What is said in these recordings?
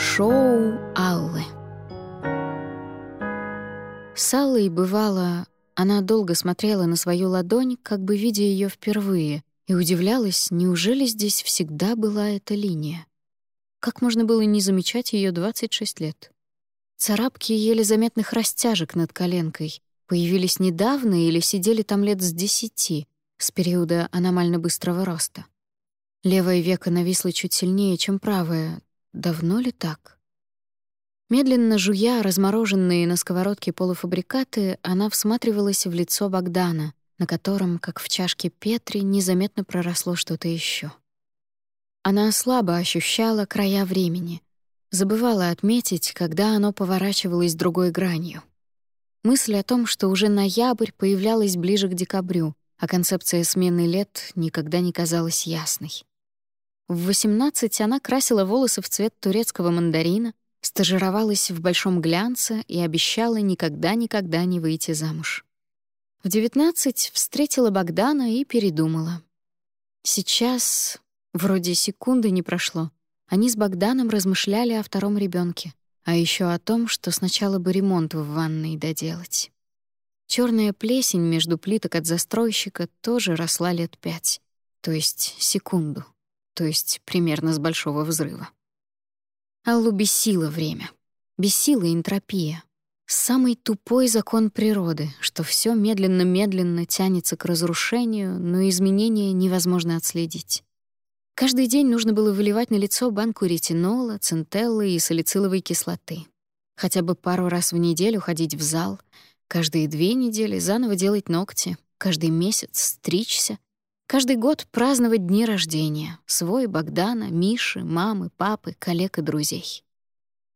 Шоу Аллы С Аллой бывало, она долго смотрела на свою ладонь, как бы видя ее впервые, и удивлялась, неужели здесь всегда была эта линия? Как можно было не замечать ее 26 лет? Царапки еле заметных растяжек над коленкой появились недавно или сидели там лет с десяти, с периода аномально быстрого роста. Левое веко нависло чуть сильнее, чем правое. Давно ли так? Медленно жуя размороженные на сковородке полуфабрикаты, она всматривалась в лицо Богдана, на котором, как в чашке Петри, незаметно проросло что-то еще. Она слабо ощущала края времени, забывала отметить, когда оно поворачивалось другой гранью. Мысль о том, что уже ноябрь появлялась ближе к декабрю, а концепция смены лет никогда не казалась ясной. В 18 она красила волосы в цвет турецкого мандарина, стажировалась в большом глянце и обещала никогда-никогда не выйти замуж. В 19 встретила Богдана и передумала. Сейчас, вроде секунды не прошло, они с Богданом размышляли о втором ребенке, а еще о том, что сначала бы ремонт в ванной доделать. Черная плесень между плиток от застройщика тоже росла лет пять, то есть секунду то есть примерно с большого взрыва. Аллу бесило время, бесила энтропия, самый тупой закон природы, что все медленно-медленно тянется к разрушению, но изменения невозможно отследить. Каждый день нужно было выливать на лицо банку ретинола, центеллы и салициловой кислоты. Хотя бы пару раз в неделю ходить в зал, каждые две недели заново делать ногти, каждый месяц стричься, Каждый год праздновать дни рождения. Свой, Богдана, Миши, мамы, папы, коллег и друзей.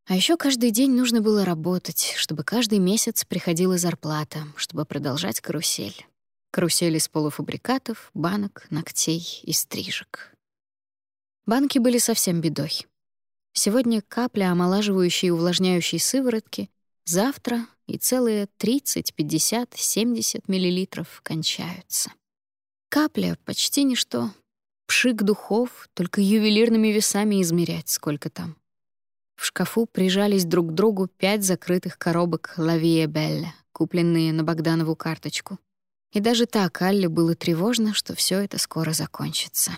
А еще каждый день нужно было работать, чтобы каждый месяц приходила зарплата, чтобы продолжать карусель. Карусель из полуфабрикатов, банок, ногтей и стрижек. Банки были совсем бедой. Сегодня капля омолаживающей и увлажняющей сыворотки, завтра и целые 30, 50, 70 миллилитров кончаются. Капля — почти ничто. Пшик духов, только ювелирными весами измерять, сколько там. В шкафу прижались друг к другу пять закрытых коробок «Лавия Белля», купленные на Богданову карточку. И даже так Алле было тревожно, что все это скоро закончится.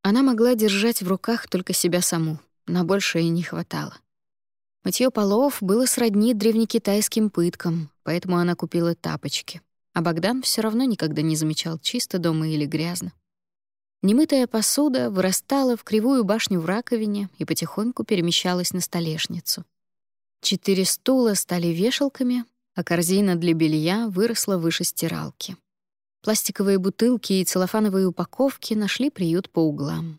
Она могла держать в руках только себя саму, на большее не хватало. Мытье полов было сродни древнекитайским пыткам, поэтому она купила тапочки а Богдан все равно никогда не замечал, чисто дома или грязно. Немытая посуда вырастала в кривую башню в раковине и потихоньку перемещалась на столешницу. Четыре стула стали вешалками, а корзина для белья выросла выше стиралки. Пластиковые бутылки и целлофановые упаковки нашли приют по углам.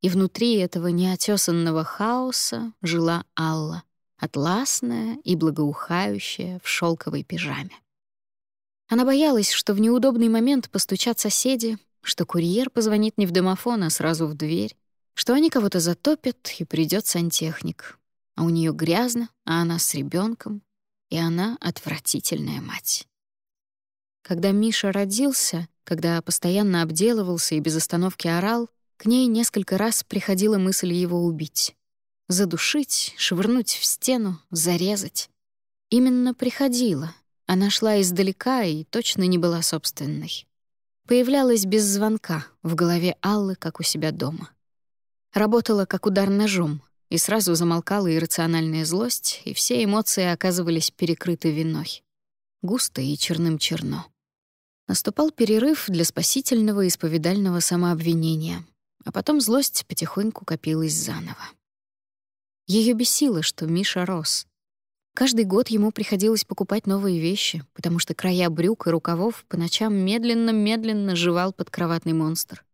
И внутри этого неотесанного хаоса жила Алла, атласная и благоухающая в шелковой пижаме. Она боялась, что в неудобный момент постучат соседи, что курьер позвонит не в домофон, а сразу в дверь, что они кого-то затопят, и придет сантехник. А у нее грязно, а она с ребенком, и она отвратительная мать. Когда Миша родился, когда постоянно обделывался и без остановки орал, к ней несколько раз приходила мысль его убить. Задушить, швырнуть в стену, зарезать. Именно приходила, она шла издалека и точно не была собственной. Появлялась без звонка в голове Аллы, как у себя дома. Работала как удар ножом, и сразу замолкала иррациональная злость, и все эмоции оказывались перекрыты виной. Густо и черным черно. Наступал перерыв для спасительного исповедального самообвинения, а потом злость потихоньку копилась заново. Ее бесило, что Миша рос, Каждый год ему приходилось покупать новые вещи, потому что края брюк и рукавов по ночам медленно-медленно жевал подкроватный монстр.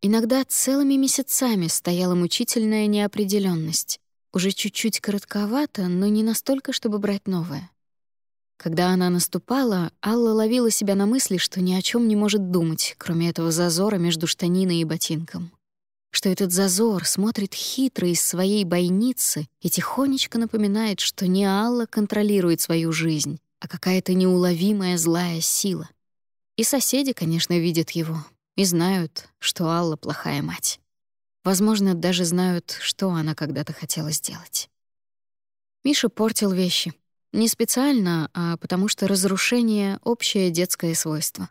Иногда целыми месяцами стояла мучительная неопределенность, уже чуть-чуть коротковато, но не настолько, чтобы брать новое. Когда она наступала, Алла ловила себя на мысли, что ни о чем не может думать, кроме этого зазора между штаниной и ботинком что этот зазор смотрит хитро из своей бойницы и тихонечко напоминает, что не Алла контролирует свою жизнь, а какая-то неуловимая злая сила. И соседи, конечно, видят его и знают, что Алла плохая мать. Возможно, даже знают, что она когда-то хотела сделать. Миша портил вещи. Не специально, а потому что разрушение — общее детское свойство.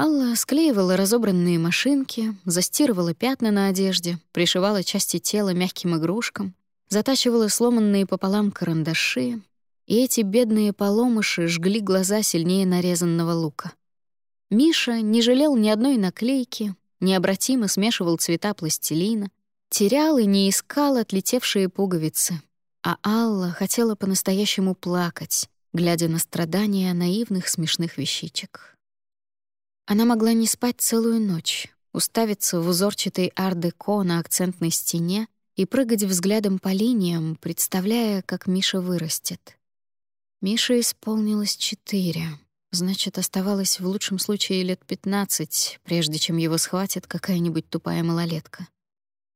Алла склеивала разобранные машинки, застирывала пятна на одежде, пришивала части тела мягким игрушкам, затачивала сломанные пополам карандаши, и эти бедные поломыши жгли глаза сильнее нарезанного лука. Миша не жалел ни одной наклейки, необратимо смешивал цвета пластилина, терял и не искал отлетевшие пуговицы. А Алла хотела по-настоящему плакать, глядя на страдания наивных смешных вещичек. Она могла не спать целую ночь, уставиться в узорчатый ар-деко на акцентной стене и прыгать взглядом по линиям, представляя, как Миша вырастет. Миша исполнилось четыре. Значит, оставалось в лучшем случае лет пятнадцать, прежде чем его схватит какая-нибудь тупая малолетка.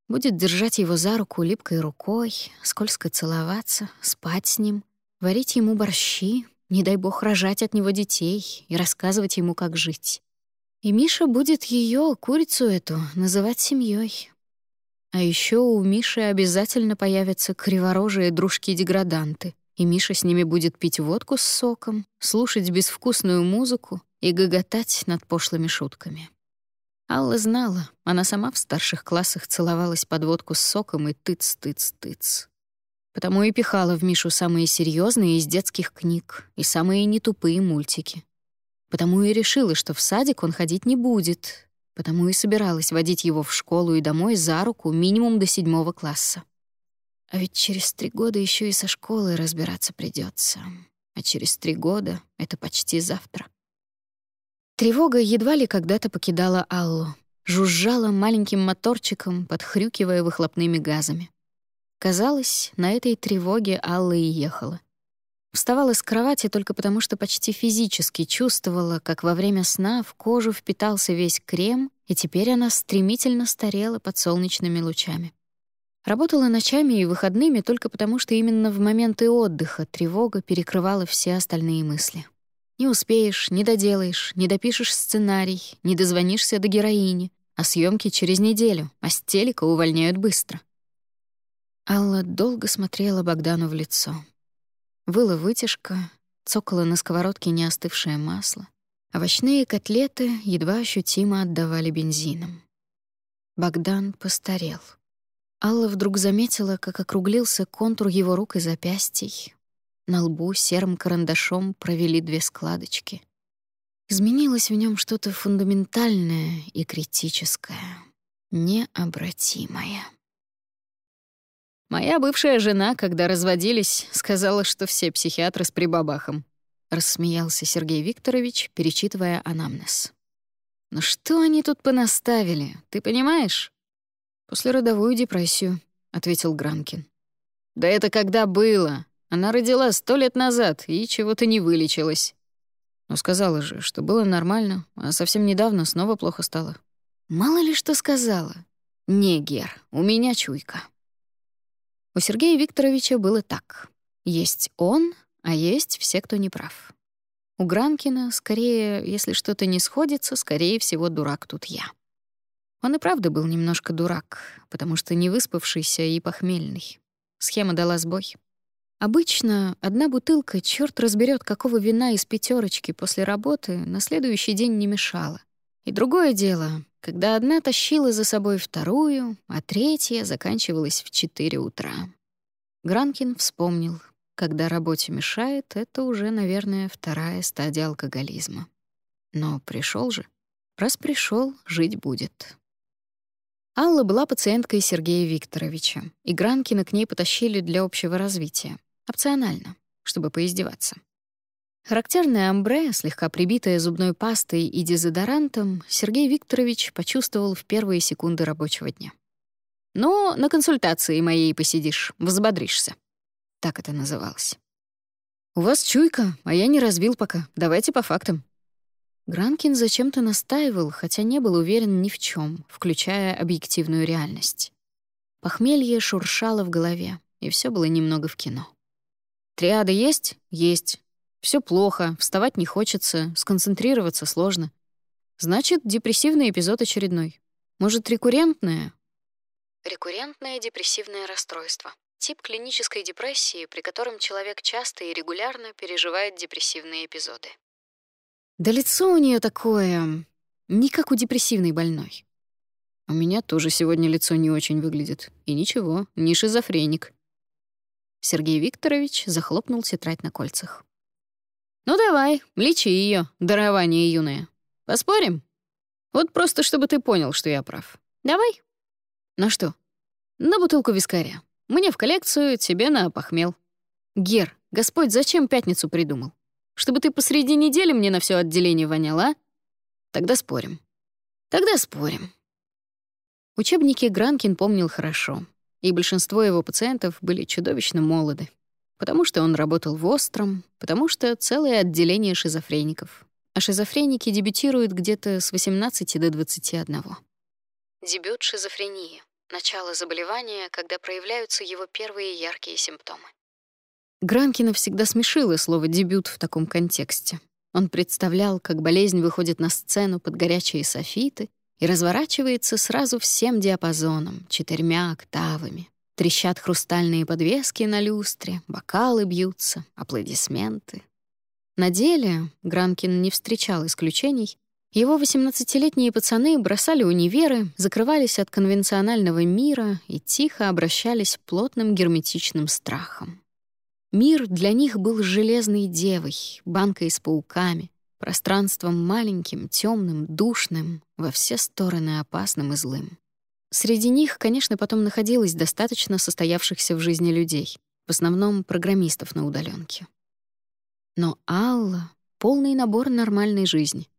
Будет держать его за руку липкой рукой, скользко целоваться, спать с ним, варить ему борщи, не дай бог рожать от него детей и рассказывать ему, как жить. И Миша будет ее, курицу эту, называть семьей. А еще у Миши обязательно появятся криворожие дружки-деграданты, и Миша с ними будет пить водку с соком, слушать безвкусную музыку и гоготать над пошлыми шутками. Алла знала, она сама в старших классах целовалась под водку с соком и тыц-тыц-тыц. Потому и пихала в Мишу самые серьезные из детских книг и самые нетупые мультики. Потому и решила, что в садик он ходить не будет, потому и собиралась водить его в школу и домой за руку минимум до седьмого класса. А ведь через три года еще и со школой разбираться придется. А через три года — это почти завтра. Тревога едва ли когда-то покидала Аллу. Жужжала маленьким моторчиком, подхрюкивая выхлопными газами. Казалось, на этой тревоге Алла и ехала. Вставала с кровати только потому, что почти физически чувствовала, как во время сна в кожу впитался весь крем, и теперь она стремительно старела под солнечными лучами. Работала ночами и выходными только потому, что именно в моменты отдыха тревога перекрывала все остальные мысли. Не успеешь, не доделаешь, не допишешь сценарий, не дозвонишься до героини, а съемки через неделю, а с телека увольняют быстро. Алла долго смотрела Богдану в лицо. Выла вытяжка, цокала на сковородке неостывшее масло. Овощные котлеты едва ощутимо отдавали бензином. Богдан постарел. Алла вдруг заметила, как округлился контур его рук и запястий. На лбу серым карандашом провели две складочки. Изменилось в нем что-то фундаментальное и критическое, необратимое. «Моя бывшая жена, когда разводились, сказала, что все психиатры с прибабахом», — рассмеялся Сергей Викторович, перечитывая анамнез. «Ну что они тут понаставили, ты понимаешь?» «Послеродовую депрессию», — ответил Гранкин. «Да это когда было? Она родила сто лет назад и чего-то не вылечилась». Но сказала же, что было нормально, а совсем недавно снова плохо стало. Мало ли что сказала. «Не, Гер, у меня чуйка». У Сергея Викторовича было так. Есть он, а есть все, кто не прав. У Гранкина, скорее, если что-то не сходится, скорее всего, дурак тут я. Он и правда был немножко дурак, потому что не выспавшийся и похмельный. Схема дала сбой. Обычно одна бутылка, черт разберет, какого вина из пятерочки после работы, на следующий день не мешала. И другое дело, когда одна тащила за собой вторую, а третья заканчивалась в четыре утра. Гранкин вспомнил, когда работе мешает, это уже, наверное, вторая стадия алкоголизма. Но пришел же. Раз пришел, жить будет. Алла была пациенткой Сергея Викторовича, и Гранкина к ней потащили для общего развития. Опционально, чтобы поиздеваться. Характерное амбре, слегка прибитое зубной пастой и дезодорантом, Сергей Викторович почувствовал в первые секунды рабочего дня. «Ну, на консультации моей посидишь, взбодришься». Так это называлось. «У вас чуйка, а я не разбил пока. Давайте по фактам», Гранкин зачем-то настаивал, хотя не был уверен ни в чем, включая объективную реальность. Похмелье шуршало в голове, и все было немного в кино. «Триады есть? Есть. Все плохо, вставать не хочется, сконцентрироваться сложно. Значит, депрессивный эпизод очередной. Может, рекуррентная? Рекуррентное депрессивное расстройство. Тип клинической депрессии, при котором человек часто и регулярно переживает депрессивные эпизоды. Да лицо у нее такое, не как у депрессивной больной. У меня тоже сегодня лицо не очень выглядит. И ничего, не шизофреник. Сергей Викторович захлопнул тетрадь на кольцах. «Ну давай, лечи ее, дарование юное. Поспорим? Вот просто чтобы ты понял, что я прав. Давай?» «На что?» «На бутылку вискаря. Мне в коллекцию, тебе на похмел». «Гер, Господь зачем пятницу придумал? Чтобы ты посреди недели мне на все отделение вонял, а? Тогда спорим». «Тогда спорим». Учебники Гранкин помнил хорошо, и большинство его пациентов были чудовищно молоды, потому что он работал в Остром, потому что целое отделение шизофреников. А шизофреники дебютируют где-то с 18 до 21. Дебют шизофрении — начало заболевания, когда проявляются его первые яркие симптомы. Гранкина всегда смешило слово «дебют» в таком контексте. Он представлял, как болезнь выходит на сцену под горячие софиты и разворачивается сразу всем диапазоном, четырьмя октавами. Трещат хрустальные подвески на люстре, бокалы бьются, аплодисменты. На деле Гранкин не встречал исключений. Его 18-летние пацаны бросали универы, закрывались от конвенционального мира и тихо обращались плотным герметичным страхом. Мир для них был железной девой, банкой с пауками, пространством маленьким, темным, душным, во все стороны опасным и злым. Среди них, конечно, потом находилось достаточно состоявшихся в жизни людей, в основном программистов на удаленке. Но Алла — полный набор нормальной жизни.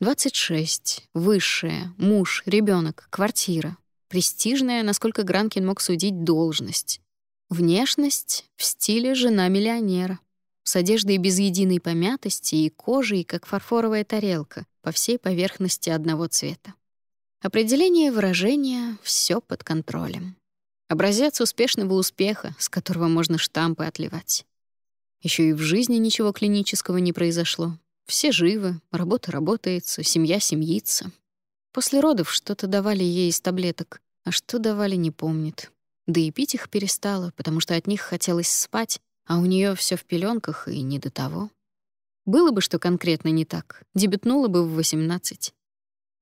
26, высшая, муж, ребенок, квартира, престижная, насколько Гранкин мог судить, должность. Внешность в стиле жена миллионера с одеждой без единой помятости и кожей, как фарфоровая тарелка, по всей поверхности одного цвета. Определение выражения — все под контролем. Образец успешного успеха, с которого можно штампы отливать. Еще и в жизни ничего клинического не произошло. Все живы, работа работается, семья семьится. После родов что-то давали ей из таблеток, а что давали, не помнит. Да и пить их перестала, потому что от них хотелось спать, а у нее все в пеленках и не до того. Было бы что конкретно не так, дебютнула бы в 18.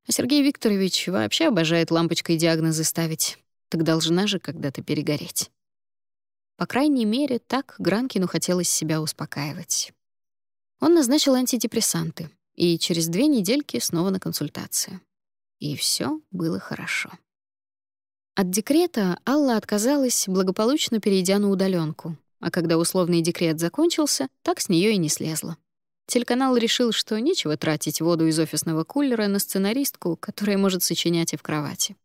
А Сергей Викторович вообще обожает лампочкой диагнозы ставить. Так должна же когда-то перегореть. По крайней мере, так Гранкину хотелось себя успокаивать. Он назначил антидепрессанты, и через две недельки снова на консультацию. И все было хорошо. От декрета Алла отказалась, благополучно перейдя на удаленку, а когда условный декрет закончился, так с нее и не слезла. Телеканал решил, что нечего тратить воду из офисного кулера на сценаристку, которая может сочинять и в кровати.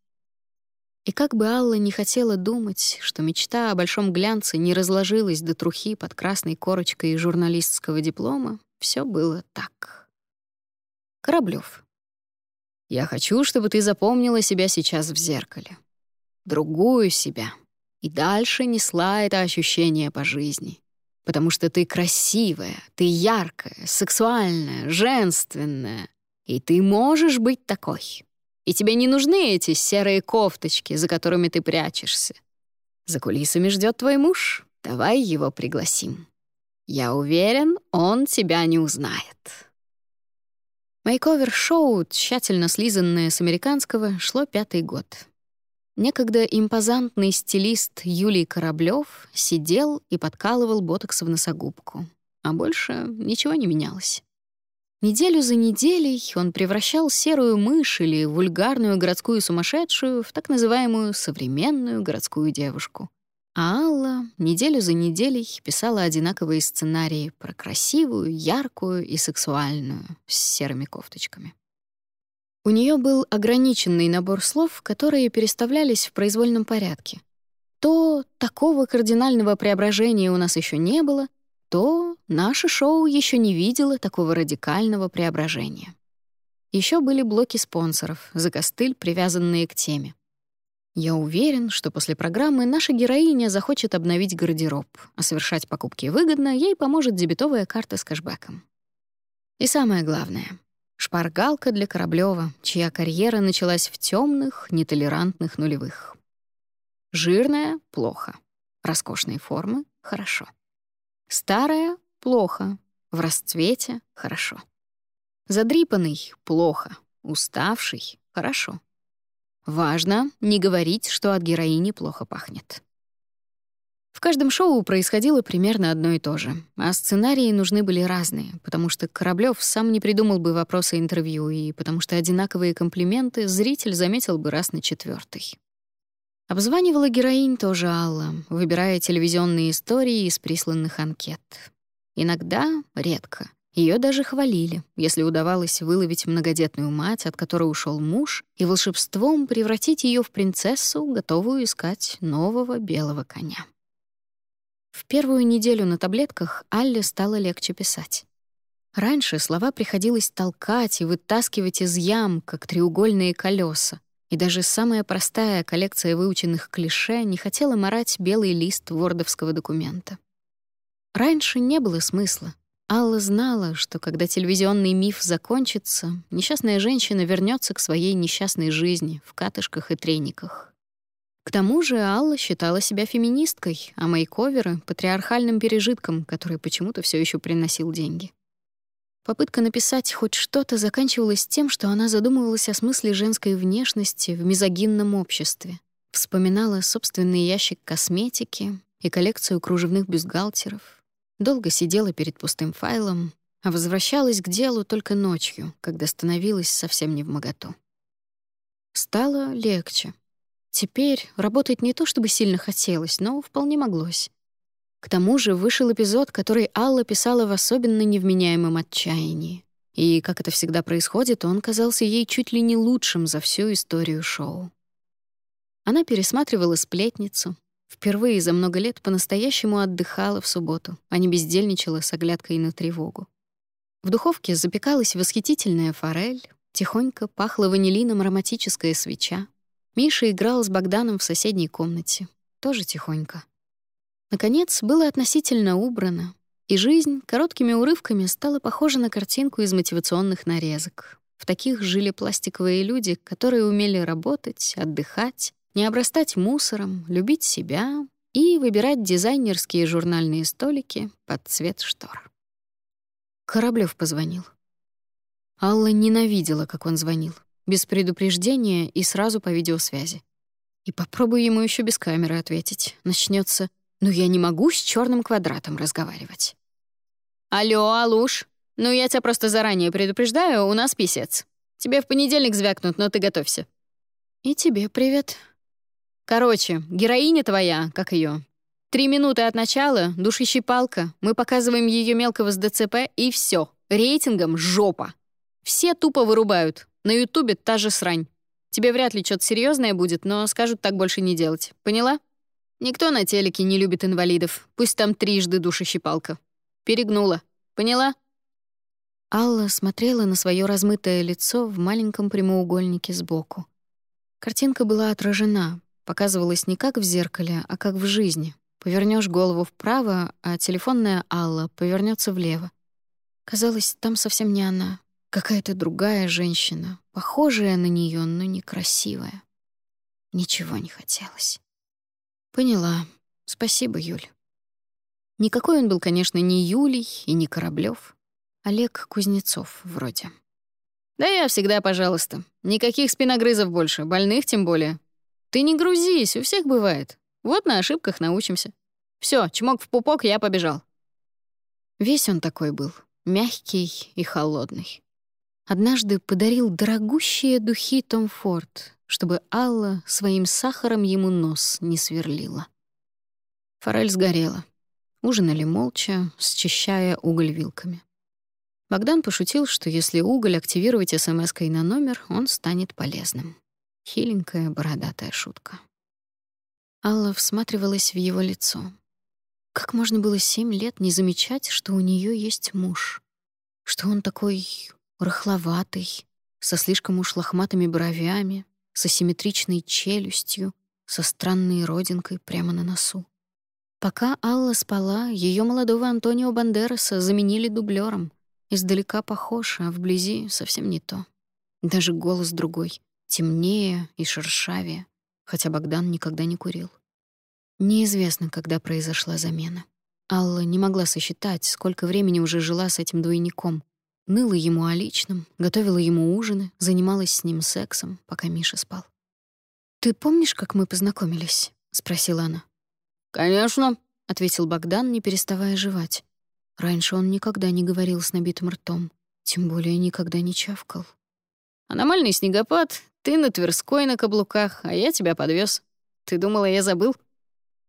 И как бы Алла не хотела думать, что мечта о большом глянце не разложилась до трухи под красной корочкой журналистского диплома, все было так. Кораблёв. «Я хочу, чтобы ты запомнила себя сейчас в зеркале. Другую себя, и дальше несла это ощущение по жизни. Потому что ты красивая, ты яркая, сексуальная, женственная. И ты можешь быть такой. И тебе не нужны эти серые кофточки, за которыми ты прячешься. За кулисами ждет твой муж. Давай его пригласим. Я уверен, он тебя не узнает. Мейковер-шоу, тщательно слизанное с американского, шло пятый год. Некогда импозантный стилист Юлий Кораблёв сидел и подкалывал ботокс в носогубку, а больше ничего не менялось. Неделю за неделей он превращал серую мышь или вульгарную городскую сумасшедшую в так называемую современную городскую девушку. А Алла неделю за неделей писала одинаковые сценарии про красивую, яркую и сексуальную с серыми кофточками. У нее был ограниченный набор слов, которые переставлялись в произвольном порядке. То такого кардинального преображения у нас еще не было, то наше шоу еще не видело такого радикального преображения. Еще были блоки спонсоров, за костыль, привязанные к теме. Я уверен, что после программы наша героиня захочет обновить гардероб, а совершать покупки выгодно ей поможет дебетовая карта с кэшбэком. И самое главное — Шпаргалка для Кораблёва, чья карьера началась в темных, нетолерантных нулевых. Жирная — плохо. Роскошные формы — хорошо. Старая — плохо. В расцвете — хорошо. Задрипанный — плохо. Уставший — хорошо. Важно не говорить, что от героини плохо пахнет. В каждом шоу происходило примерно одно и то же, а сценарии нужны были разные, потому что Кораблёв сам не придумал бы вопросы интервью, и потому что одинаковые комплименты зритель заметил бы раз на четвертый. Обзванивала героинь тоже Алла, выбирая телевизионные истории из присланных анкет. Иногда, редко, ее даже хвалили, если удавалось выловить многодетную мать, от которой ушел муж, и волшебством превратить ее в принцессу, готовую искать нового белого коня. В первую неделю на таблетках Алле стало легче писать. Раньше слова приходилось толкать и вытаскивать из ям, как треугольные колеса, и даже самая простая коллекция выученных клише не хотела морать белый лист вордовского документа. Раньше не было смысла. Алла знала, что когда телевизионный миф закончится, несчастная женщина вернется к своей несчастной жизни в катышках и трениках. К тому же Алла считала себя феминисткой, а мейковеры — патриархальным пережитком, который почему-то все еще приносил деньги. Попытка написать хоть что-то заканчивалась тем, что она задумывалась о смысле женской внешности в мизогинном обществе, вспоминала собственный ящик косметики и коллекцию кружевных бюстгальтеров, долго сидела перед пустым файлом, а возвращалась к делу только ночью, когда становилась совсем не в моготу. Стало легче. Теперь работать не то чтобы сильно хотелось, но вполне моглось. К тому же вышел эпизод, который Алла писала в особенно невменяемом отчаянии. И, как это всегда происходит, он казался ей чуть ли не лучшим за всю историю шоу. Она пересматривала «Сплетницу», впервые за много лет по-настоящему отдыхала в субботу, а не бездельничала с оглядкой на тревогу. В духовке запекалась восхитительная форель, тихонько пахла ванилином ароматическая свеча, Миша играл с Богданом в соседней комнате, тоже тихонько. Наконец, было относительно убрано, и жизнь короткими урывками стала похожа на картинку из мотивационных нарезок. В таких жили пластиковые люди, которые умели работать, отдыхать, не обрастать мусором, любить себя и выбирать дизайнерские журнальные столики под цвет штор. Кораблёв позвонил. Алла ненавидела, как он звонил без предупреждения и сразу по видеосвязи. И попробую ему еще без камеры ответить. Начнется: «Ну я не могу с черным квадратом разговаривать». «Алло, Алуш, ну я тебя просто заранее предупреждаю, у нас писец. Тебе в понедельник звякнут, но ты готовься». «И тебе привет». «Короче, героиня твоя, как ее. Три минуты от начала, душещипалка, мы показываем ее мелкого с ДЦП, и все. Рейтингом жопа. Все тупо вырубают, на Ютубе та же срань. Тебе вряд ли что-то серьезное будет, но скажут так больше не делать. Поняла? Никто на телеке не любит инвалидов. Пусть там трижды душещипалка. Перегнула. Поняла? Алла смотрела на свое размытое лицо в маленьком прямоугольнике сбоку. Картинка была отражена, показывалась не как в зеркале, а как в жизни. Повернешь голову вправо, а телефонная Алла повернется влево. Казалось, там совсем не она, Какая-то другая женщина, похожая на нее, но некрасивая. Ничего не хотелось. Поняла. Спасибо, Юль. Никакой он был, конечно, не Юлий и не Кораблёв. Олег Кузнецов вроде. Да я всегда, пожалуйста. Никаких спиногрызов больше, больных тем более. Ты не грузись, у всех бывает. Вот на ошибках научимся. Все, чмок в пупок, я побежал. Весь он такой был, мягкий и холодный однажды подарил дорогущие духи Том Форд, чтобы Алла своим сахаром ему нос не сверлила. Форель сгорела. Ужинали молча, счищая уголь вилками. Богдан пошутил, что если уголь активировать смс-кой на номер, он станет полезным. Хиленькая бородатая шутка. Алла всматривалась в его лицо. Как можно было семь лет не замечать, что у нее есть муж? Что он такой рыхловатый, со слишком уж лохматыми бровями, с асимметричной челюстью, со странной родинкой прямо на носу. Пока Алла спала, ее молодого Антонио Бандераса заменили дублером. Издалека похож, а вблизи совсем не то. Даже голос другой, темнее и шершавее, хотя Богдан никогда не курил. Неизвестно, когда произошла замена. Алла не могла сосчитать, сколько времени уже жила с этим двойником. Ныла ему о личном, готовила ему ужины, занималась с ним сексом, пока Миша спал. «Ты помнишь, как мы познакомились?» — спросила она. «Конечно», — ответил Богдан, не переставая жевать. Раньше он никогда не говорил с набитым ртом, тем более никогда не чавкал. «Аномальный снегопад, ты на Тверской на каблуках, а я тебя подвез. Ты думала, я забыл?»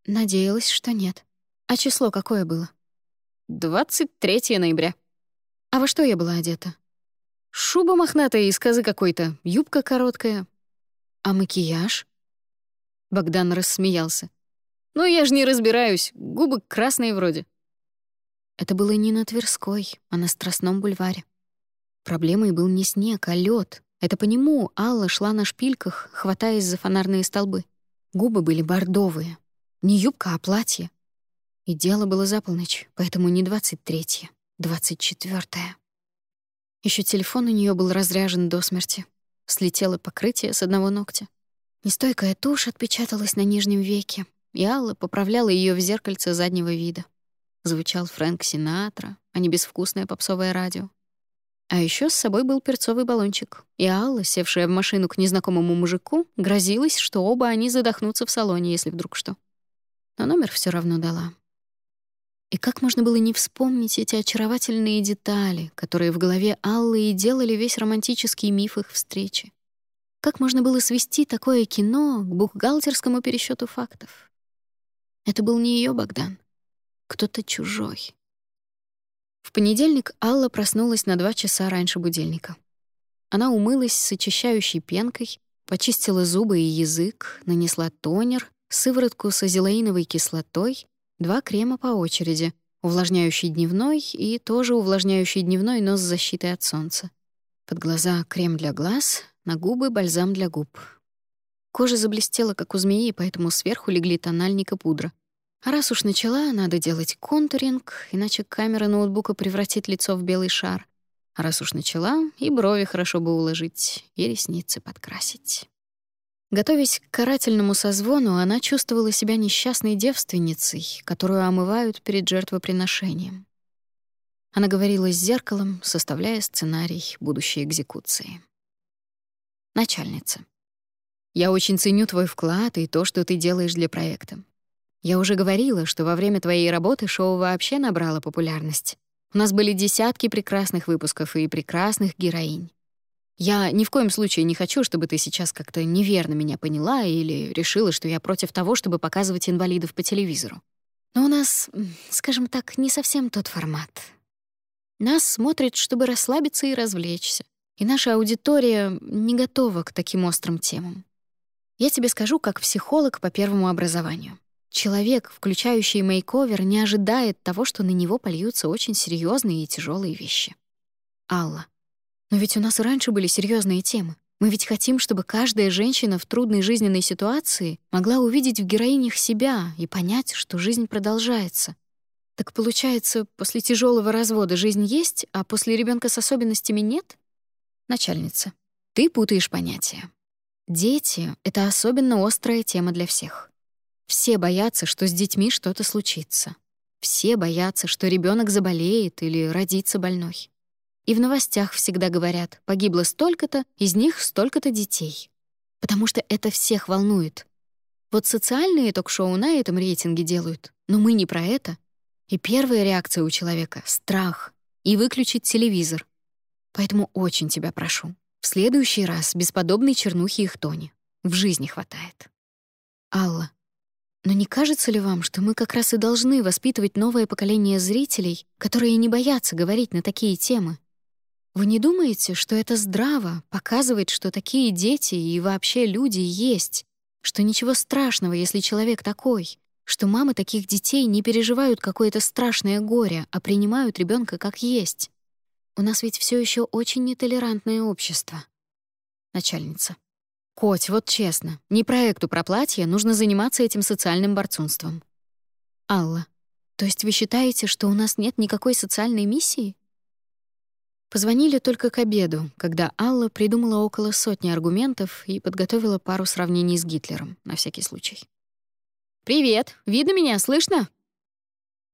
Надеялась, что нет. А число какое было? 23 ноября. А во что я была одета? Шуба мохнатая из козы какой-то, юбка короткая. А макияж? Богдан рассмеялся. Ну, я же не разбираюсь, губы красные вроде. Это было не на Тверской, а на Страстном бульваре. Проблемой был не снег, а лед. Это по нему Алла шла на шпильках, хватаясь за фонарные столбы. Губы были бордовые. Не юбка, а платье. И дело было за полночь, поэтому не двадцать третье, двадцать четвёртое. Ещё телефон у неё был разряжен до смерти. Слетело покрытие с одного ногтя. Нестойкая тушь отпечаталась на нижнем веке, и Алла поправляла её в зеркальце заднего вида. Звучал Фрэнк Синатра, а не безвкусное попсовое радио. А ещё с собой был перцовый баллончик, и Алла, севшая в машину к незнакомому мужику, грозилась, что оба они задохнутся в салоне, если вдруг что. Но номер всё равно дала. И как можно было не вспомнить эти очаровательные детали, которые в голове Аллы и делали весь романтический миф их встречи? Как можно было свести такое кино к бухгалтерскому пересчету фактов? Это был не ее Богдан, кто-то чужой. В понедельник Алла проснулась на два часа раньше будильника. Она умылась с очищающей пенкой, почистила зубы и язык, нанесла тонер, сыворотку с азелаиновой кислотой, два крема по очереди, увлажняющий дневной и тоже увлажняющий дневной, но с защитой от солнца. Под глаза крем для глаз, на губы бальзам для губ. Кожа заблестела, как у змеи, поэтому сверху легли тональник и пудра. А раз уж начала, надо делать контуринг, иначе камера ноутбука превратит лицо в белый шар. А раз уж начала, и брови хорошо бы уложить, и ресницы подкрасить. Готовясь к карательному созвону, она чувствовала себя несчастной девственницей, которую омывают перед жертвоприношением. Она говорила с зеркалом, составляя сценарий будущей экзекуции. Начальница. «Я очень ценю твой вклад и то, что ты делаешь для проекта. Я уже говорила, что во время твоей работы шоу вообще набрало популярность. У нас были десятки прекрасных выпусков и прекрасных героинь. Я ни в коем случае не хочу, чтобы ты сейчас как-то неверно меня поняла или решила, что я против того, чтобы показывать инвалидов по телевизору. Но у нас, скажем так, не совсем тот формат. Нас смотрят, чтобы расслабиться и развлечься и наша аудитория не готова к таким острым темам. Я тебе скажу как психолог по первому образованию. Человек, включающий мейковер, не ожидает того, что на него польются очень серьезные и тяжелые вещи. Алла. Но ведь у нас и раньше были серьезные темы. Мы ведь хотим, чтобы каждая женщина в трудной жизненной ситуации могла увидеть в героинях себя и понять, что жизнь продолжается. Так получается, после тяжелого развода жизнь есть, а после ребенка с особенностями нет? Начальница. Ты путаешь понятия. Дети — это особенно острая тема для всех. Все боятся, что с детьми что-то случится. Все боятся, что ребенок заболеет или родится больной. И в новостях всегда говорят, погибло столько-то, из них столько-то детей. Потому что это всех волнует. Вот социальные ток-шоу на этом рейтинге делают, но мы не про это. И первая реакция у человека — страх. И выключить телевизор. Поэтому очень тебя прошу, в следующий раз без чернухи и хтони. В жизни хватает. Алла, но не кажется ли вам, что мы как раз и должны воспитывать новое поколение зрителей, которые не боятся говорить на такие темы? Вы не думаете, что это здраво показывать, что такие дети и вообще люди есть, что ничего страшного, если человек такой, что мамы таких детей не переживают какое-то страшное горе, а принимают ребенка как есть? У нас ведь все еще очень нетолерантное общество. Начальница. Коть, вот честно, не проекту про платье нужно заниматься этим социальным борцунством. Алла. То есть вы считаете, что у нас нет никакой социальной миссии? Позвонили только к обеду, когда Алла придумала около сотни аргументов и подготовила пару сравнений с Гитлером, на всякий случай. «Привет! Видно меня? Слышно?»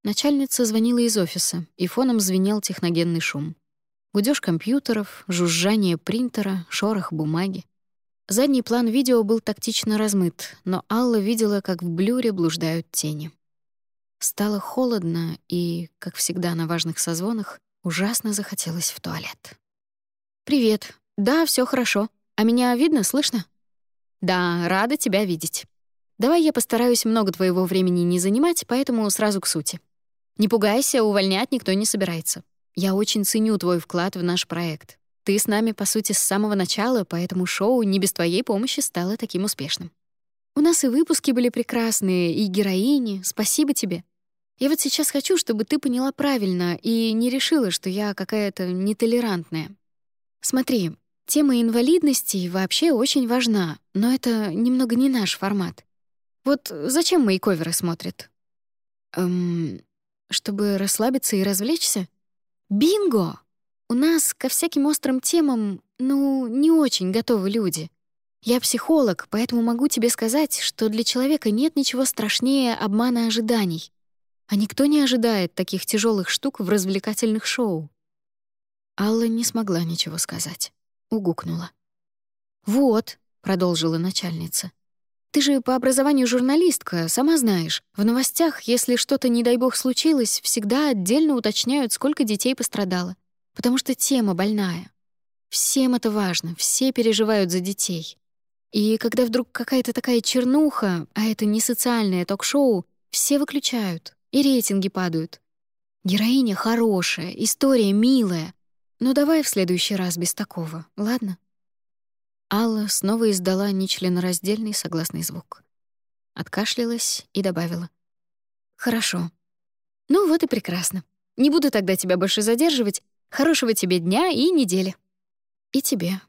Начальница звонила из офиса, и фоном звенел техногенный шум. Гудёж компьютеров, жужжание принтера, шорох бумаги. Задний план видео был тактично размыт, но Алла видела, как в блюре блуждают тени. Стало холодно, и, как всегда на важных созвонах, ужасно захотелось в туалет. «Привет. Да, все хорошо. А меня видно, слышно?» «Да, рада тебя видеть. Давай я постараюсь много твоего времени не занимать, поэтому сразу к сути. Не пугайся, увольнять никто не собирается. Я очень ценю твой вклад в наш проект. Ты с нами, по сути, с самого начала, поэтому шоу не без твоей помощи стало таким успешным. У нас и выпуски были прекрасные, и героини. Спасибо тебе. Я вот сейчас хочу, чтобы ты поняла правильно и не решила, что я какая-то нетолерантная. Смотри, тема инвалидности вообще очень важна, но это немного не наш формат. Вот зачем мои коверы смотрят? Эм, чтобы расслабиться и развлечься? Бинго! У нас ко всяким острым темам, ну, не очень готовы люди. Я психолог, поэтому могу тебе сказать, что для человека нет ничего страшнее обмана ожиданий. А никто не ожидает таких тяжелых штук в развлекательных шоу. Алла не смогла ничего сказать. Угукнула. «Вот», — продолжила начальница, ты же по образованию журналистка, сама знаешь. В новостях, если что-то, не дай бог, случилось, всегда отдельно уточняют, сколько детей пострадало. Потому что тема больная. Всем это важно, все переживают за детей. И когда вдруг какая-то такая чернуха, а это не социальное ток-шоу, все выключают, и рейтинги падают. Героиня хорошая, история милая. Но давай в следующий раз без такого, ладно? Алла снова издала нечленораздельный согласный звук. Откашлялась и добавила. «Хорошо. Ну вот и прекрасно. Не буду тогда тебя больше задерживать. Хорошего тебе дня и недели. И тебе».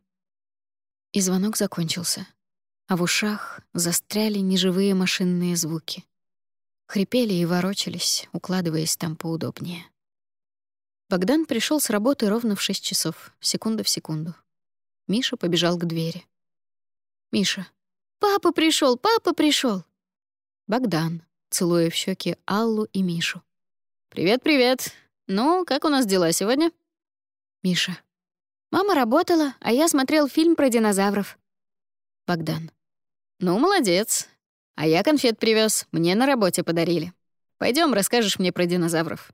И звонок закончился, а в ушах застряли неживые машинные звуки. Хрипели и ворочались, укладываясь там поудобнее. Богдан пришел с работы ровно в шесть часов, секунда в секунду. Миша побежал к двери. Миша. «Папа пришел, папа пришел. Богдан, целуя в щеки Аллу и Мишу. «Привет, привет. Ну, как у нас дела сегодня?» Миша. «Мама работала, а я смотрел фильм про динозавров». Богдан. «Ну, молодец. А я конфет привез, мне на работе подарили. Пойдем, расскажешь мне про динозавров».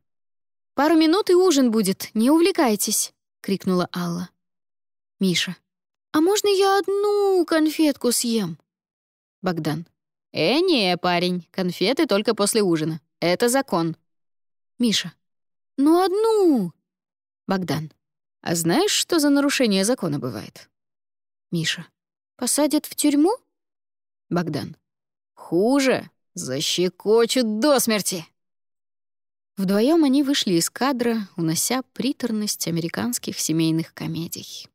«Пару минут и ужин будет, не увлекайтесь», — крикнула Алла. Миша. «А можно я одну конфетку съем?» Богдан. «Э, не, парень, конфеты только после ужина. Это закон». Миша. «Ну, одну!» Богдан. «А знаешь, что за нарушение закона бывает?» Миша. «Посадят в тюрьму?» Богдан. «Хуже. Защекочут до смерти!» Вдвоем они вышли из кадра, унося приторность американских семейных комедий.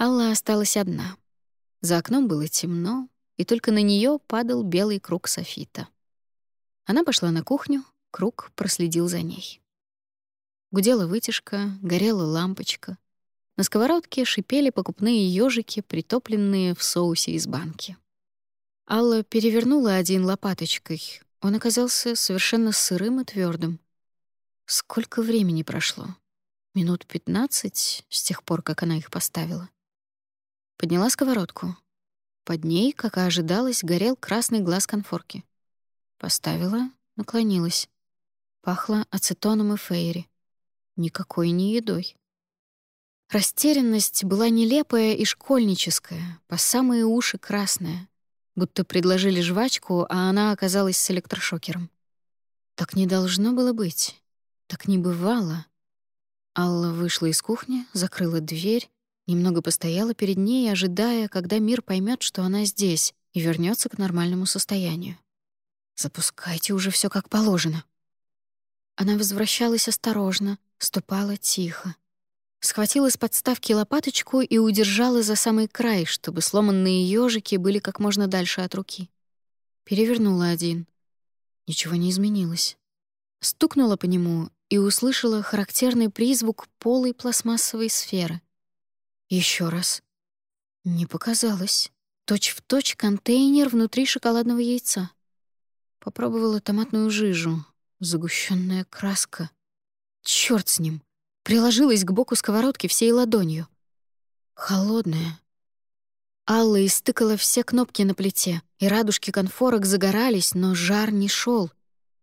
Алла осталась одна. За окном было темно, и только на нее падал белый круг софита. Она пошла на кухню, круг проследил за ней. Гудела вытяжка, горела лампочка. На сковородке шипели покупные ежики, притопленные в соусе из банки. Алла перевернула один лопаточкой. Он оказался совершенно сырым и твердым. Сколько времени прошло? Минут пятнадцать с тех пор, как она их поставила. Подняла сковородку. Под ней, как и ожидалось, горел красный глаз конфорки. Поставила, наклонилась. Пахло ацетоном и фейри. Никакой не едой. Растерянность была нелепая и школьническая, по самые уши красная. Будто предложили жвачку, а она оказалась с электрошокером. Так не должно было быть. Так не бывало. Алла вышла из кухни, закрыла дверь, Немного постояла перед ней, ожидая, когда мир поймет, что она здесь, и вернется к нормальному состоянию. «Запускайте уже все как положено». Она возвращалась осторожно, ступала тихо. Схватила с подставки лопаточку и удержала за самый край, чтобы сломанные ежики были как можно дальше от руки. Перевернула один. Ничего не изменилось. Стукнула по нему и услышала характерный призвук полой пластмассовой сферы. Еще раз. Не показалось. Точь в точь контейнер внутри шоколадного яйца. Попробовала томатную жижу, загущенная краска. Черт с ним! Приложилась к боку сковородки всей ладонью. Холодная. Алла истыкала все кнопки на плите, и радужки конфорок загорались, но жар не шел.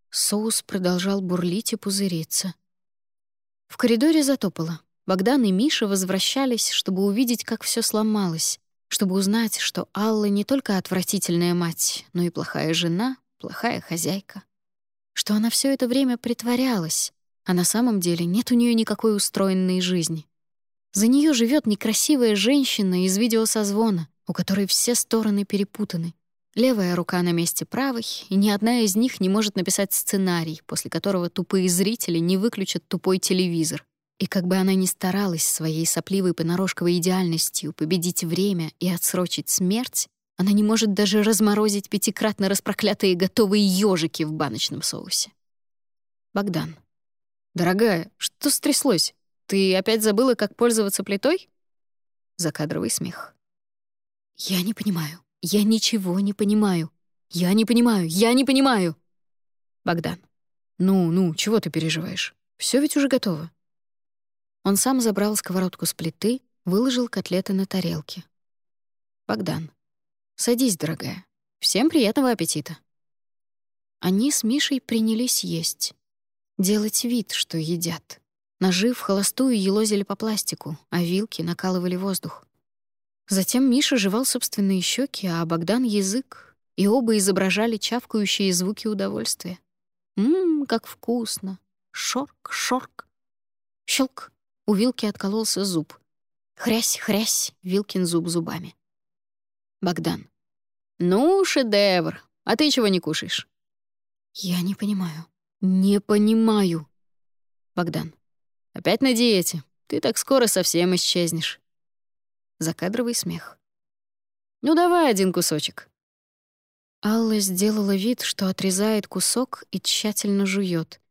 Соус продолжал бурлить и пузыриться. В коридоре затопало. Богдан и Миша возвращались, чтобы увидеть, как все сломалось, чтобы узнать, что Алла не только отвратительная мать, но и плохая жена, плохая хозяйка. Что она все это время притворялась, а на самом деле нет у нее никакой устроенной жизни. За нее живет некрасивая женщина из видеосозвона, у которой все стороны перепутаны. Левая рука на месте правой, и ни одна из них не может написать сценарий, после которого тупые зрители не выключат тупой телевизор. И как бы она ни старалась своей сопливой понарошковой идеальностью победить время и отсрочить смерть, она не может даже разморозить пятикратно распроклятые готовые ежики в баночном соусе. Богдан. «Дорогая, что стряслось? Ты опять забыла, как пользоваться плитой?» Закадровый смех. «Я не понимаю. Я ничего не понимаю. Я не понимаю. Я не понимаю!» Богдан. «Ну, ну, чего ты переживаешь? Все ведь уже готово. Он сам забрал сковородку с плиты, выложил котлеты на тарелке. «Богдан, садись, дорогая. Всем приятного аппетита». Они с Мишей принялись есть. Делать вид, что едят. Ножи в холостую елозили по пластику, а вилки накалывали воздух. Затем Миша жевал собственные щеки, а Богдан — язык, и оба изображали чавкающие звуки удовольствия. Ммм, как вкусно! Шорк, шорк. Щелк. У вилки откололся зуб. Хрясь, хрясь, Вилкин зуб зубами. Богдан. «Ну, шедевр. А ты чего не кушаешь?» «Я не понимаю. Не понимаю». Богдан. «Опять на диете. Ты так скоро совсем исчезнешь». Закадровый смех. «Ну давай один кусочек». Алла сделала вид, что отрезает кусок и тщательно жует.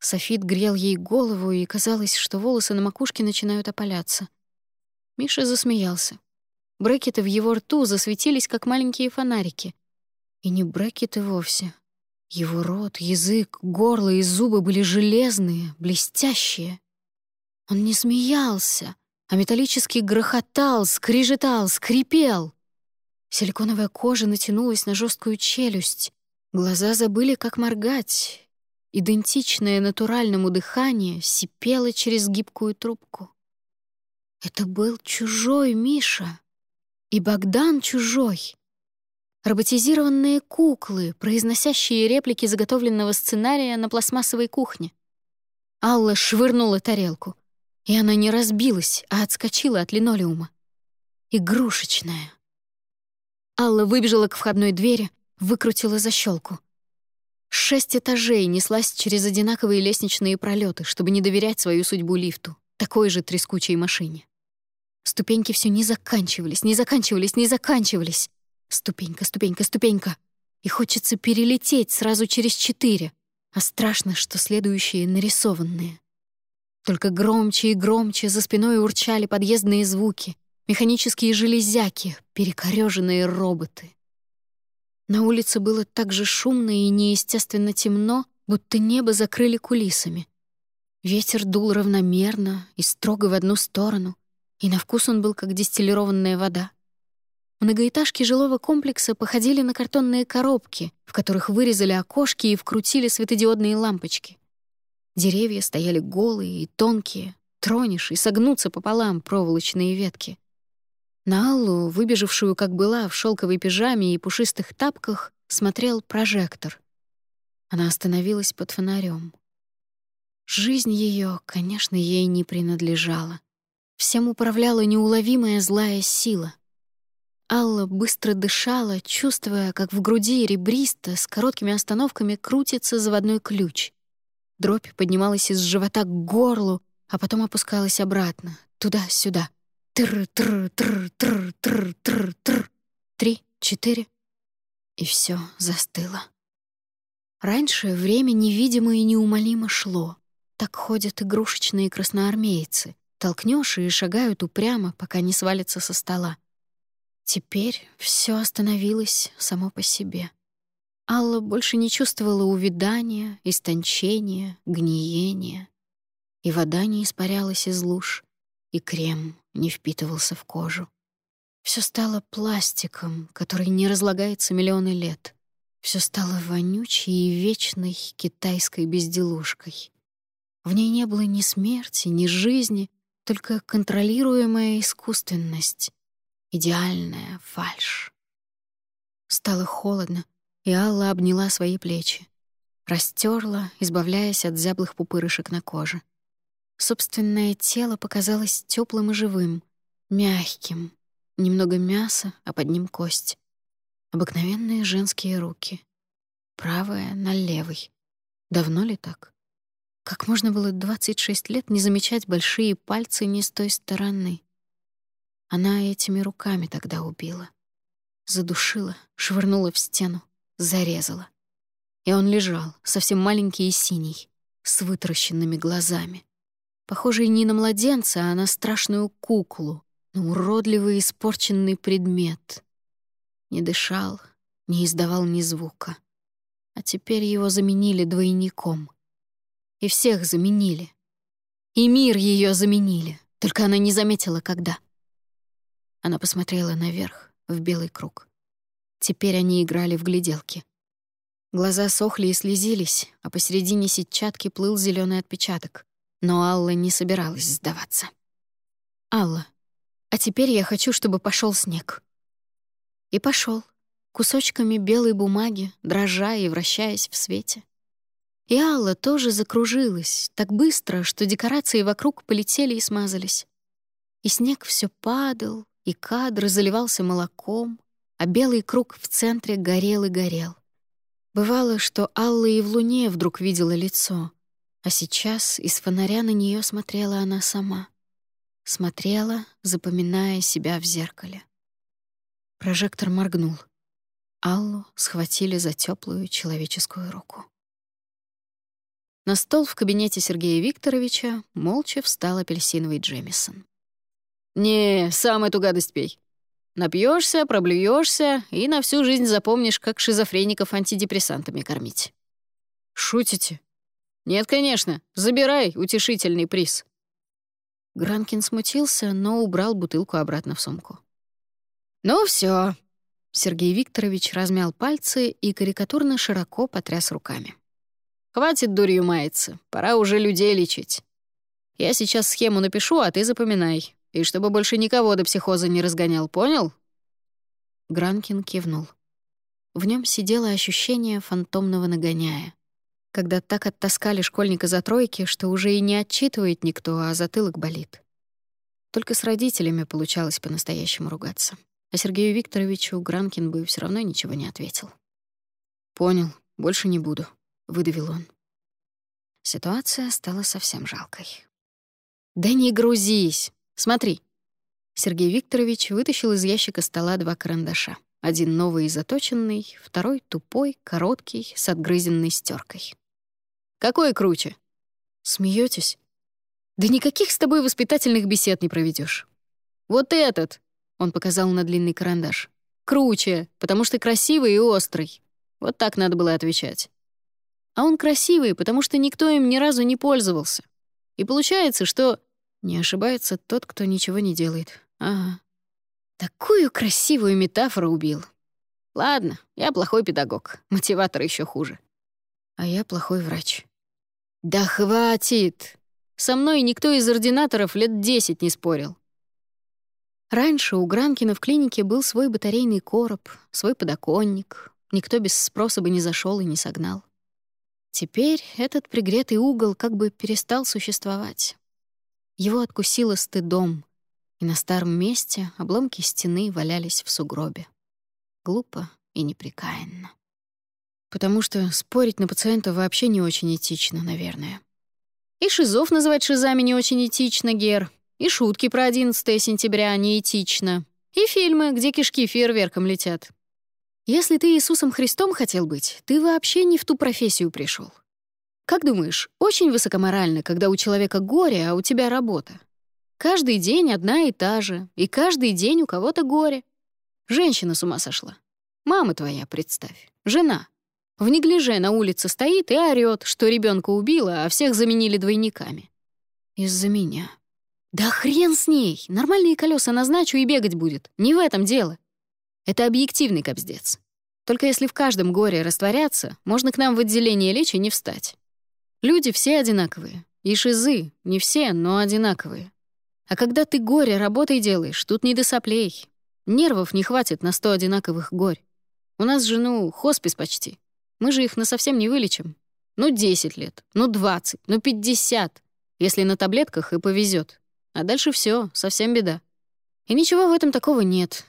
Софит грел ей голову, и казалось, что волосы на макушке начинают опаляться. Миша засмеялся. Брекеты в его рту засветились, как маленькие фонарики. И не брекеты вовсе. Его рот, язык, горло и зубы были железные, блестящие. Он не смеялся, а металлически грохотал, скрижетал, скрипел. Силиконовая кожа натянулась на жесткую челюсть. Глаза забыли, как моргать, идентичное натуральному дыханию, сипело через гибкую трубку. Это был чужой Миша. И Богдан чужой. Роботизированные куклы, произносящие реплики заготовленного сценария на пластмассовой кухне. Алла швырнула тарелку, и она не разбилась, а отскочила от линолеума. Игрушечная. Алла выбежала к входной двери, выкрутила защелку — Шесть этажей неслась через одинаковые лестничные пролеты, чтобы не доверять свою судьбу лифту, такой же трескучей машине. Ступеньки все не заканчивались, не заканчивались, не заканчивались. Ступенька, ступенька, ступенька. И хочется перелететь сразу через четыре, а страшно, что следующие нарисованные. Только громче и громче за спиной урчали подъездные звуки, механические железяки, перекорёженные роботы. На улице было так же шумно и неестественно темно, будто небо закрыли кулисами. Ветер дул равномерно и строго в одну сторону, и на вкус он был как дистиллированная вода. Многоэтажки жилого комплекса походили на картонные коробки, в которых вырезали окошки и вкрутили светодиодные лампочки. Деревья стояли голые и тонкие, тронешь и согнутся пополам проволочные ветки. На Аллу, выбежавшую, как была, в шелковой пижаме и пушистых тапках, смотрел прожектор. Она остановилась под фонарем. Жизнь ее, конечно, ей не принадлежала. Всем управляла неуловимая злая сила. Алла быстро дышала, чувствуя, как в груди ребристо с короткими остановками крутится заводной ключ. Дробь поднималась из живота к горлу, а потом опускалась обратно, туда-сюда — Тр-тр-тр-тр-тр-тр-тр. Три, четыре. И все застыло. Раньше время невидимо и неумолимо шло. Так ходят игрушечные красноармейцы. Толкнешь и шагают упрямо, пока не свалится со стола. Теперь все остановилось само по себе. Алла больше не чувствовала увядания, истончения, гниения. И вода не испарялась из луж, и крем не впитывался в кожу. Все стало пластиком, который не разлагается миллионы лет. Все стало вонючей и вечной китайской безделушкой. В ней не было ни смерти, ни жизни, только контролируемая искусственность, идеальная фальшь. Стало холодно, и Алла обняла свои плечи. Растерла, избавляясь от зяблых пупырышек на коже. Собственное тело показалось теплым и живым, мягким. Немного мяса, а под ним кость. Обыкновенные женские руки. Правая на левой. Давно ли так? Как можно было 26 лет не замечать большие пальцы не с той стороны? Она этими руками тогда убила. Задушила, швырнула в стену зарезала. И он лежал, совсем маленький и синий, с вытаращенными глазами. Похожий не на младенца, а на страшную куклу, на уродливый испорченный предмет. Не дышал, не издавал ни звука. А теперь его заменили двойником. И всех заменили. И мир ее заменили, только она не заметила, когда. Она посмотрела наверх, в белый круг. Теперь они играли в гляделки. Глаза сохли и слезились, а посередине сетчатки плыл зеленый отпечаток. Но Алла не собиралась сдаваться. «Алла, а теперь я хочу, чтобы пошел снег». И пошел, кусочками белой бумаги, дрожа и вращаясь в свете. И Алла тоже закружилась, так быстро, что декорации вокруг полетели и смазались. И снег все падал, и кадр заливался молоком, а белый круг в центре горел и горел. Бывало, что Алла и в луне вдруг видела лицо, а сейчас из фонаря на нее смотрела она сама. Смотрела, запоминая себя в зеркале. Прожектор моргнул. Аллу схватили за теплую человеческую руку. На стол в кабинете Сергея Викторовича молча встал апельсиновый Джемисон. «Не, сам эту гадость пей», Напьешься, проблюешься и на всю жизнь запомнишь, как шизофреников антидепрессантами кормить. Шутите? Нет, конечно. Забирай утешительный приз. Гранкин смутился, но убрал бутылку обратно в сумку. Ну все. Сергей Викторович размял пальцы и карикатурно широко потряс руками. Хватит дурью маяться, пора уже людей лечить. Я сейчас схему напишу, а ты запоминай. И чтобы больше никого до психоза не разгонял, понял?» Гранкин кивнул. В нем сидело ощущение фантомного нагоняя. Когда так оттаскали школьника за тройки, что уже и не отчитывает никто, а затылок болит. Только с родителями получалось по-настоящему ругаться. А Сергею Викторовичу Гранкин бы все равно ничего не ответил. «Понял, больше не буду», — выдавил он. Ситуация стала совсем жалкой. «Да не грузись!» Смотри». Сергей Викторович вытащил из ящика стола два карандаша. Один новый и заточенный, второй тупой, короткий, с отгрызенной стеркой. «Какой круче?» Смеетесь? «Да никаких с тобой воспитательных бесед не проведешь. Вот этот!» — он показал на длинный карандаш. «Круче, потому что красивый и острый. Вот так надо было отвечать. А он красивый, потому что никто им ни разу не пользовался. И получается, что не ошибается тот, кто ничего не делает. Ага. Такую красивую метафору убил. Ладно, я плохой педагог, мотиватор еще хуже. А я плохой врач. Да хватит! Со мной никто из ординаторов лет десять не спорил. Раньше у Гранкина в клинике был свой батарейный короб, свой подоконник. Никто без спроса бы не зашел и не согнал. Теперь этот пригретый угол как бы перестал существовать. Его откусило стыдом, и на старом месте обломки стены валялись в сугробе. Глупо и неприкаянно. Потому что спорить на пациента вообще не очень этично, наверное. И шизов называть шизами не очень этично, Гер. И шутки про 11 сентября не этично. И фильмы, где кишки фейерверком летят. Если ты Иисусом Христом хотел быть, ты вообще не в ту профессию пришел. Как думаешь, очень высокоморально, когда у человека горе, а у тебя работа? Каждый день одна и та же, и каждый день у кого-то горе. Женщина с ума сошла. Мама твоя, представь, жена. В неглиже на улице стоит и орёт, что ребенка убила, а всех заменили двойниками. Из-за меня. Да хрен с ней! Нормальные колеса назначу и бегать будет. Не в этом дело. Это объективный кобздец. Только если в каждом горе растворяться, можно к нам в отделение лечь и не встать. Люди все одинаковые. И шизы, не все, но одинаковые. А когда ты горе работой делаешь, тут не до соплей. Нервов не хватит на сто одинаковых горь. У нас жену хоспис почти. Мы же их на совсем не вылечим. Ну, 10 лет, ну, 20, ну, 50, если на таблетках и повезет. А дальше все, совсем беда. И ничего в этом такого нет.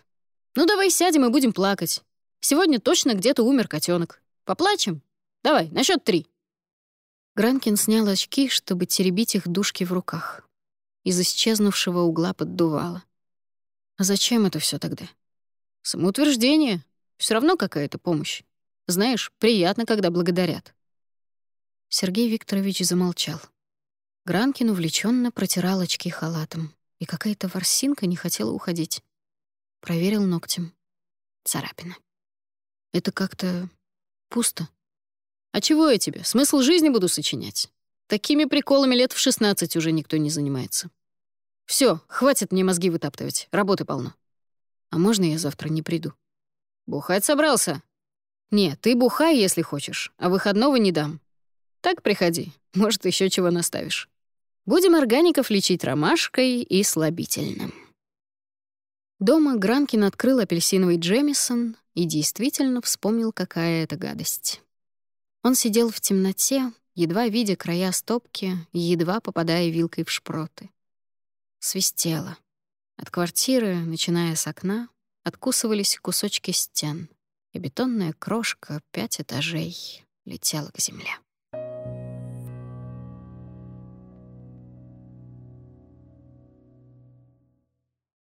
Ну, давай сядем и будем плакать. Сегодня точно где-то умер котенок. Поплачем? Давай, на счет три. Гранкин снял очки, чтобы теребить их дужки в руках. Из исчезнувшего угла поддувало. А зачем это все тогда? Самоутверждение. Все равно какая-то помощь. Знаешь, приятно, когда благодарят. Сергей Викторович замолчал. Гранкин увлеченно протирал очки халатом, и какая-то ворсинка не хотела уходить. Проверил ногтем. Царапина. Это как-то пусто. А чего я тебе? Смысл жизни буду сочинять. Такими приколами лет в 16 уже никто не занимается. Все, хватит мне мозги вытаптывать, работы полно. А можно я завтра не приду? Бухать собрался? Не, ты бухай, если хочешь, а выходного не дам. Так приходи, может, еще чего наставишь. Будем органиков лечить ромашкой и слабительным. Дома Гранкин открыл апельсиновый джемисон и действительно вспомнил, какая это гадость. Он сидел в темноте, едва видя края стопки едва попадая вилкой в шпроты. Свистело. От квартиры, начиная с окна, откусывались кусочки стен, и бетонная крошка пять этажей летела к земле.